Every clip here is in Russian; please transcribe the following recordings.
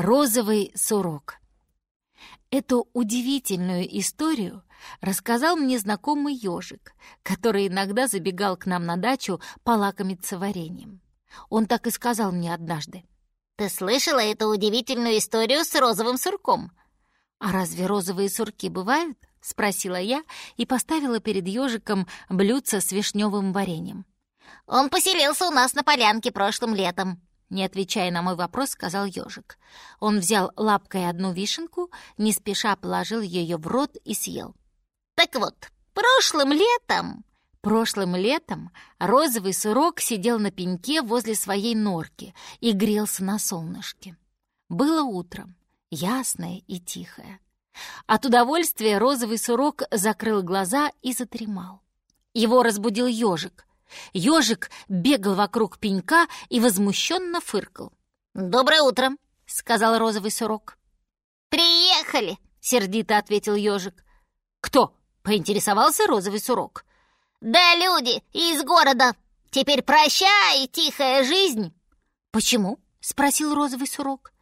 Розовый сурок. Эту удивительную историю рассказал мне знакомый ежик, который иногда забегал к нам на дачу полакомиться вареньем. Он так и сказал мне однажды. «Ты слышала эту удивительную историю с розовым сурком?» «А разве розовые сурки бывают?» — спросила я и поставила перед ежиком блюдце с вишневым вареньем. «Он поселился у нас на полянке прошлым летом», не отвечая на мой вопрос, сказал ежик. Он взял лапкой одну вишенку, не спеша положил ее в рот и съел. «Так вот, прошлым летом...» Прошлым летом розовый сурок сидел на пеньке возле своей норки и грелся на солнышке. Было утром, ясное и тихое. От удовольствия розовый сурок закрыл глаза и затремал. Его разбудил ежик. Ежик бегал вокруг пенька и возмущенно фыркал. «Доброе утро», — сказал розовый сурок. «Приехали», — сердито ответил ежик. «Кто?» — поинтересовался розовый сурок. «Да люди из города. Теперь прощай, тихая жизнь». «Почему?» — спросил розовый сурок.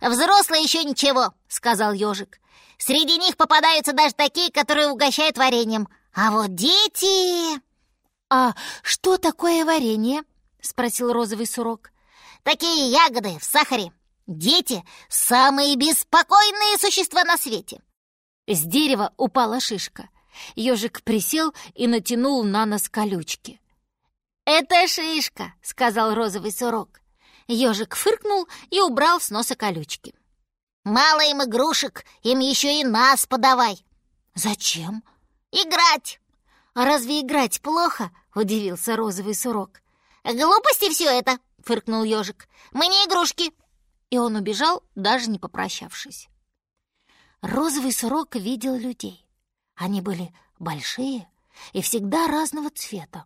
«Взрослые еще ничего», — сказал ежик. «Среди них попадаются даже такие, которые угощают вареньем. А вот дети...» «А что такое варенье?» — спросил розовый сурок. «Такие ягоды в сахаре. Дети — самые беспокойные существа на свете». С дерева упала шишка. Ежик присел и натянул на нос колючки. «Это шишка», — сказал розовый сурок. Ежик фыркнул и убрал с носа колючки. «Мало им игрушек, им еще и нас подавай». «Зачем?» «Играть». «А разве играть плохо?» — удивился розовый сурок. «Глупости все это!» — фыркнул ежик. «Мы не игрушки!» И он убежал, даже не попрощавшись. Розовый сурок видел людей. Они были большие и всегда разного цвета.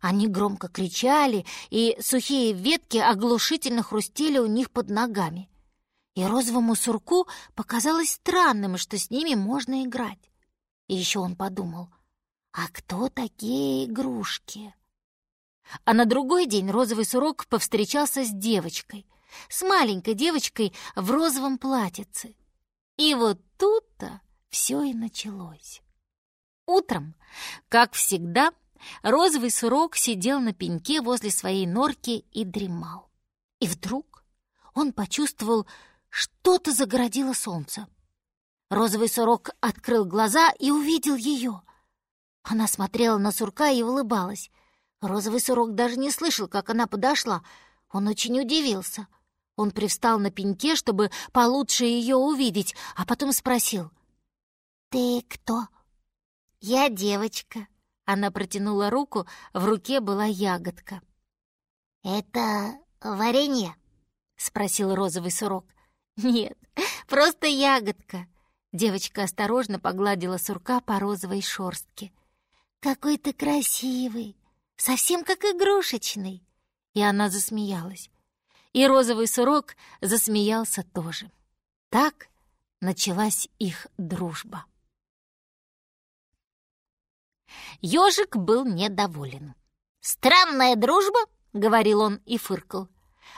Они громко кричали, и сухие ветки оглушительно хрустели у них под ногами. И розовому сурку показалось странным, что с ними можно играть. И еще он подумал — а кто такие игрушки? А на другой день розовый сурок повстречался с девочкой, с маленькой девочкой в розовом платьице. И вот тут-то все и началось. Утром, как всегда, розовый сурок сидел на пеньке возле своей норки и дремал. И вдруг он почувствовал, что-то загородило солнце. Розовый сурок открыл глаза и увидел ее — она смотрела на сурка и улыбалась. Розовый сурок даже не слышал, как она подошла. Он очень удивился. Он привстал на пеньке, чтобы получше ее увидеть, а потом спросил. «Ты кто?» «Я девочка». Она протянула руку, в руке была ягодка. «Это варенье?» — спросил розовый сурок. «Нет, просто ягодка». Девочка осторожно погладила сурка по розовой шорстке. «Какой ты красивый! Совсем как игрушечный!» И она засмеялась. И розовый сурок засмеялся тоже. Так началась их дружба. Ёжик был недоволен. «Странная дружба?» — говорил он и фыркал.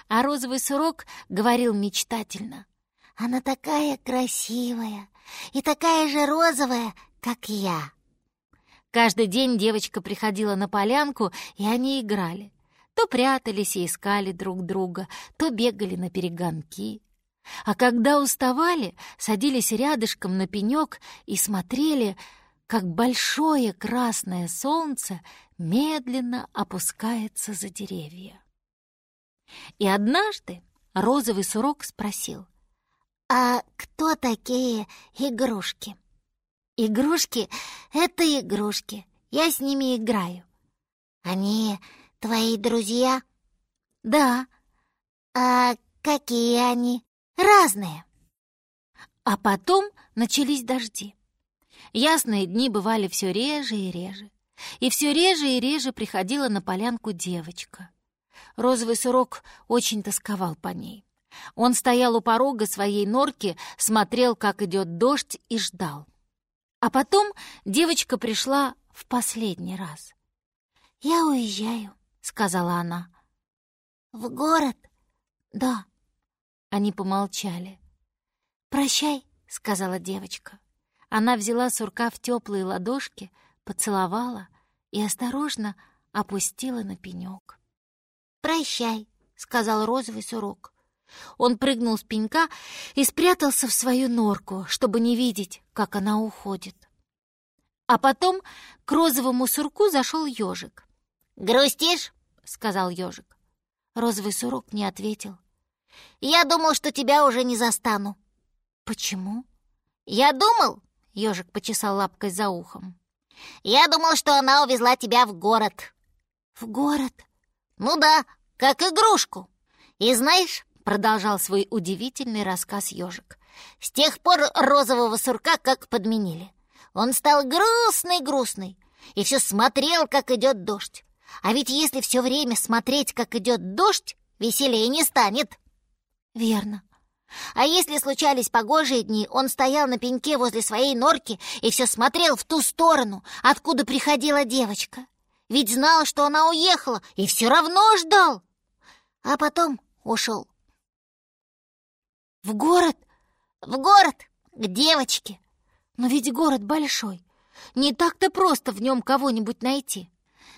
А розовый сурок говорил мечтательно. «Она такая красивая и такая же розовая, как я!» Каждый день девочка приходила на полянку, и они играли. То прятались и искали друг друга, то бегали на перегонки. А когда уставали, садились рядышком на пенек и смотрели, как большое красное солнце медленно опускается за деревья. И однажды розовый сурок спросил, «А кто такие игрушки?» Игрушки — это игрушки. Я с ними играю. Они твои друзья? Да. А какие они? Разные. А потом начались дожди. Ясные дни бывали все реже и реже. И все реже и реже приходила на полянку девочка. Розовый сурок очень тосковал по ней. Он стоял у порога своей норки, смотрел, как идет дождь, и ждал. А потом девочка пришла в последний раз. «Я уезжаю», — сказала она. «В город?» «Да». Они помолчали. «Прощай», — сказала девочка. Она взяла сурка в теплые ладошки, поцеловала и осторожно опустила на пенек. «Прощай», — сказал розовый сурок. Он прыгнул с пенька и спрятался в свою норку, чтобы не видеть, как она уходит. А потом к розовому сурку зашел ежик. «Грустишь?» — сказал ежик. Розовый сурок не ответил. «Я думал, что тебя уже не застану». «Почему?» «Я думал...» — ежик почесал лапкой за ухом. «Я думал, что она увезла тебя в город». «В город?» «Ну да, как игрушку. И знаешь, — продолжал свой удивительный рассказ ежик, — с тех пор розового сурка как подменили. Он стал грустный-грустный и все смотрел, как идет дождь. А ведь если все время смотреть, как идет дождь, веселее не станет. Верно. А если случались погожие дни, он стоял на пеньке возле своей норки и все смотрел в ту сторону, откуда приходила девочка. Ведь знал, что она уехала, и все равно ждал. А потом ушел. В город? В город, к девочке. Но ведь город большой. Не так-то просто в нем кого-нибудь найти.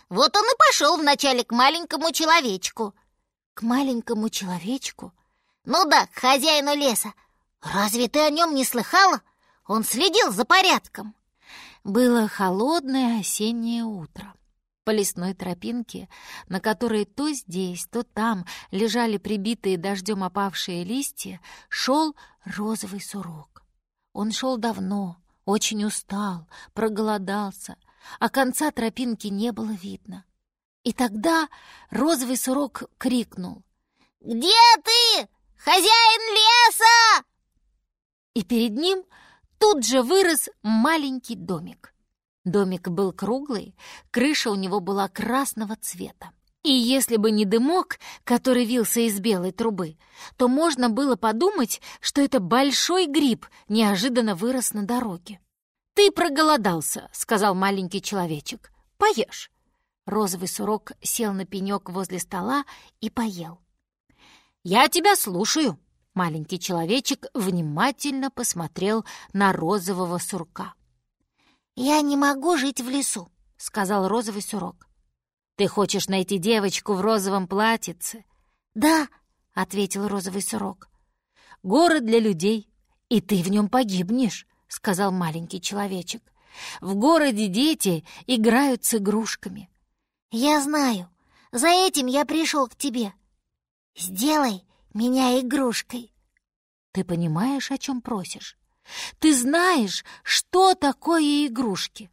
Вот он и пошел вначале к маленькому человечку. К маленькому человечку? Ну да, к хозяину леса. Разве ты о нем не слыхала? Он следил за порядком. Было холодное осеннее утро. По лесной тропинке, на которой то здесь, то там лежали прибитые дождем опавшие листья, шел розовый сурок. Он шел давно, очень устал, проголодался, а конца тропинки не было видно. И тогда розовый сурок крикнул. «Где ты, хозяин леса?» И перед ним тут же вырос маленький домик. Домик был круглый, крыша у него была красного цвета. И если бы не дымок, который вился из белой трубы, то можно было подумать, что это большой гриб неожиданно вырос на дороге. «Ты проголодался», — сказал маленький человечек. «Поешь». Розовый сурок сел на пенек возле стола и поел. «Я тебя слушаю», — маленький человечек внимательно посмотрел на розового сурка. «Я не могу жить в лесу», — сказал розовый сурок. «Ты хочешь найти девочку в розовом платьице?» «Да», — ответил розовый сурок. «Город для людей, и ты в нем погибнешь», — сказал маленький человечек. «В городе дети играют с игрушками». «Я знаю. За этим я пришел к тебе. Сделай меня игрушкой». «Ты понимаешь, о чем просишь? Ты знаешь, что такое игрушки?»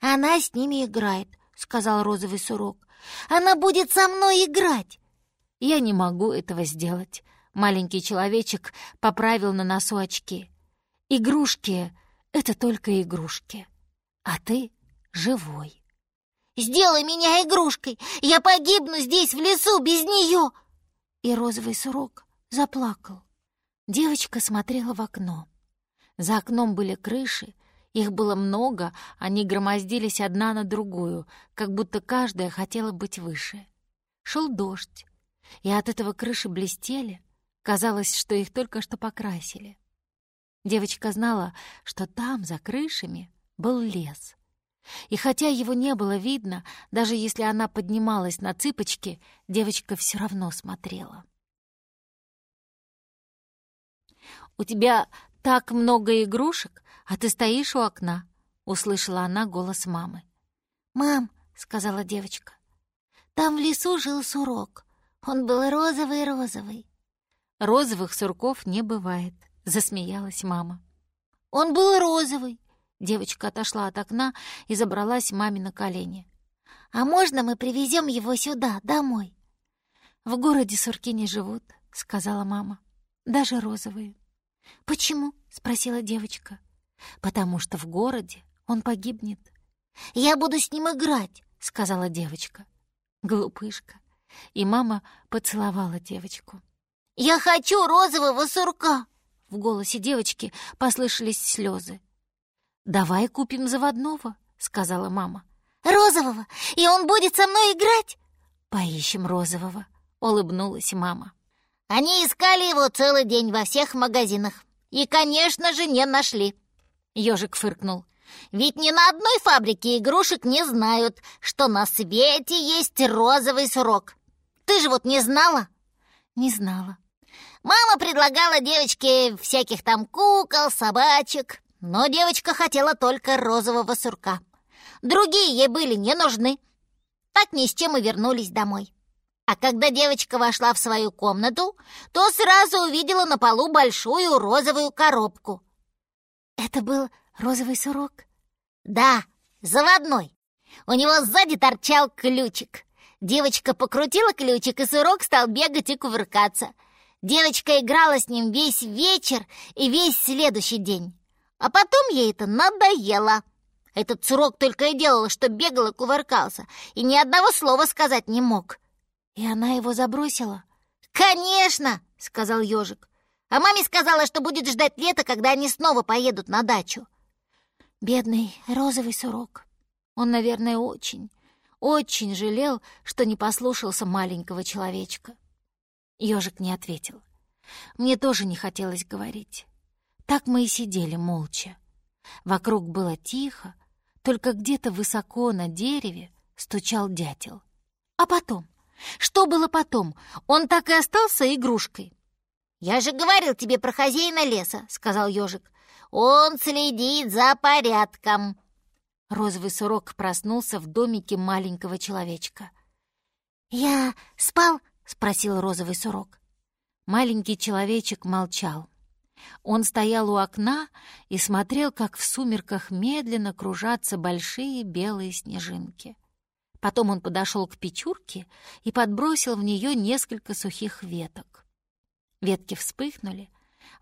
«Она с ними играет», — сказал розовый сурок. «Она будет со мной играть». «Я не могу этого сделать», — маленький человечек поправил на носу очки. «Игрушки — это только игрушки, а ты живой». «Сделай меня игрушкой! Я погибну здесь, в лесу, без нее!» И розовый сурок заплакал. Девочка смотрела в окно. За окном были крыши, их было много, они громоздились одна на другую, как будто каждая хотела быть выше. Шел дождь, и от этого крыши блестели, казалось, что их только что покрасили. Девочка знала, что там, за крышами, был лес. И хотя его не было видно, даже если она поднималась на цыпочки, девочка все равно смотрела. «У тебя так много игрушек, а ты стоишь у окна», — услышала она голос мамы. «Мам», — сказала девочка, — «там в лесу жил сурок. Он был розовый-розовый». «Розовых сурков не бывает», — засмеялась мама. «Он был розовый», — девочка отошла от окна и забралась маме на колени. «А можно мы привезем его сюда, домой?» «В городе сурки не живут», — сказала мама. «Даже розовые». «Почему?» — спросила девочка. «Потому что в городе он погибнет». «Я буду с ним играть», — сказала девочка. Глупышка. И мама поцеловала девочку. «Я хочу розового сурка!» В голосе девочки послышались слезы. «Давай купим заводного», — сказала мама. «Розового? И он будет со мной играть?» «Поищем розового», — улыбнулась мама. Они искали его целый день во всех магазинах. И, конечно же, не нашли. Ежик фыркнул. Ведь ни на одной фабрике игрушек не знают, что на свете есть розовый сурок. Ты же вот не знала? Не знала. Мама предлагала девочке всяких там кукол, собачек, но девочка хотела только розового сурка. Другие ей были не нужны. Так ни с чем и вернулись домой. А когда девочка вошла в свою комнату, то сразу увидела на полу большую розовую коробку. Это был розовый сурок? Да, заводной. У него сзади торчал ключик. Девочка покрутила ключик, и сурок стал бегать и кувыркаться. Девочка играла с ним весь вечер и весь следующий день. А потом ей это надоело. Этот сурок только и делал, что бегал и кувыркался, и ни одного слова сказать не мог. И она его забросила? «Конечно!» — сказал ежик. А маме сказала, что будет ждать лето, когда они снова поедут на дачу. Бедный розовый сурок. Он, наверное, очень, очень жалел, что не послушался маленького человечка. Ежик не ответил. Мне тоже не хотелось говорить. Так мы и сидели молча. Вокруг было тихо, только где-то высоко на дереве стучал дятел. А потом? Что было потом? Он так и остался игрушкой. «Я же говорил тебе про хозяина леса», — сказал ежик. «Он следит за порядком». Розовый сурок проснулся в домике маленького человечка. «Я спал?» — спросил розовый сурок. Маленький человечек молчал. Он стоял у окна и смотрел, как в сумерках медленно кружатся большие белые снежинки. Потом он подошел к печурке и подбросил в нее несколько сухих веток. Ветки вспыхнули,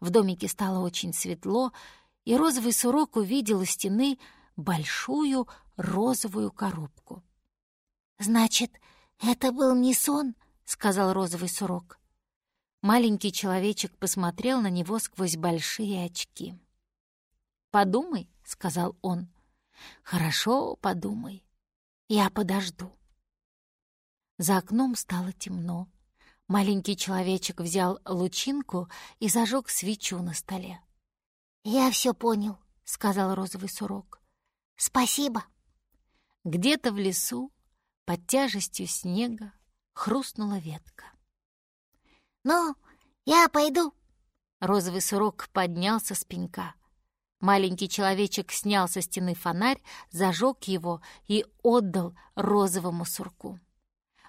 в домике стало очень светло, и розовый сурок увидел у стены большую розовую коробку. «Значит, это был не сон?» — сказал розовый сурок. Маленький человечек посмотрел на него сквозь большие очки. «Подумай», — сказал он. «Хорошо, подумай. Я подожду». За окном стало темно. Маленький человечек взял лучинку и зажег свечу на столе. «Я все понял», — сказал розовый сурок. «Спасибо». Где-то в лесу, под тяжестью снега, хрустнула ветка. «Ну, я пойду». Розовый сурок поднялся с пенька. Маленький человечек снял со стены фонарь, зажег его и отдал розовому сурку.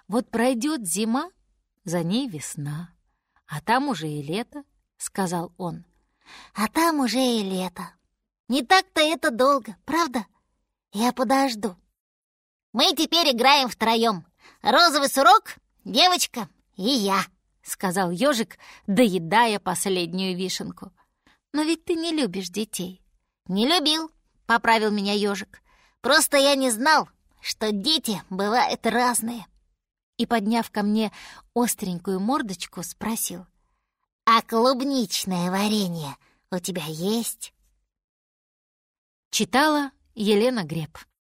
Вот пройдет зима, за ней весна, а там уже и лето, — сказал он. А там уже и лето. Не так-то это долго, правда? Я подожду. Мы теперь играем втроем. Розовый сурок, девочка и я. — сказал ежик, доедая последнюю вишенку. «Но ведь ты не любишь детей». «Не любил», — поправил меня ежик. «Просто я не знал, что дети бывают разные». И, подняв ко мне остренькую мордочку, спросил. «А клубничное варенье у тебя есть?» Читала Елена Греб.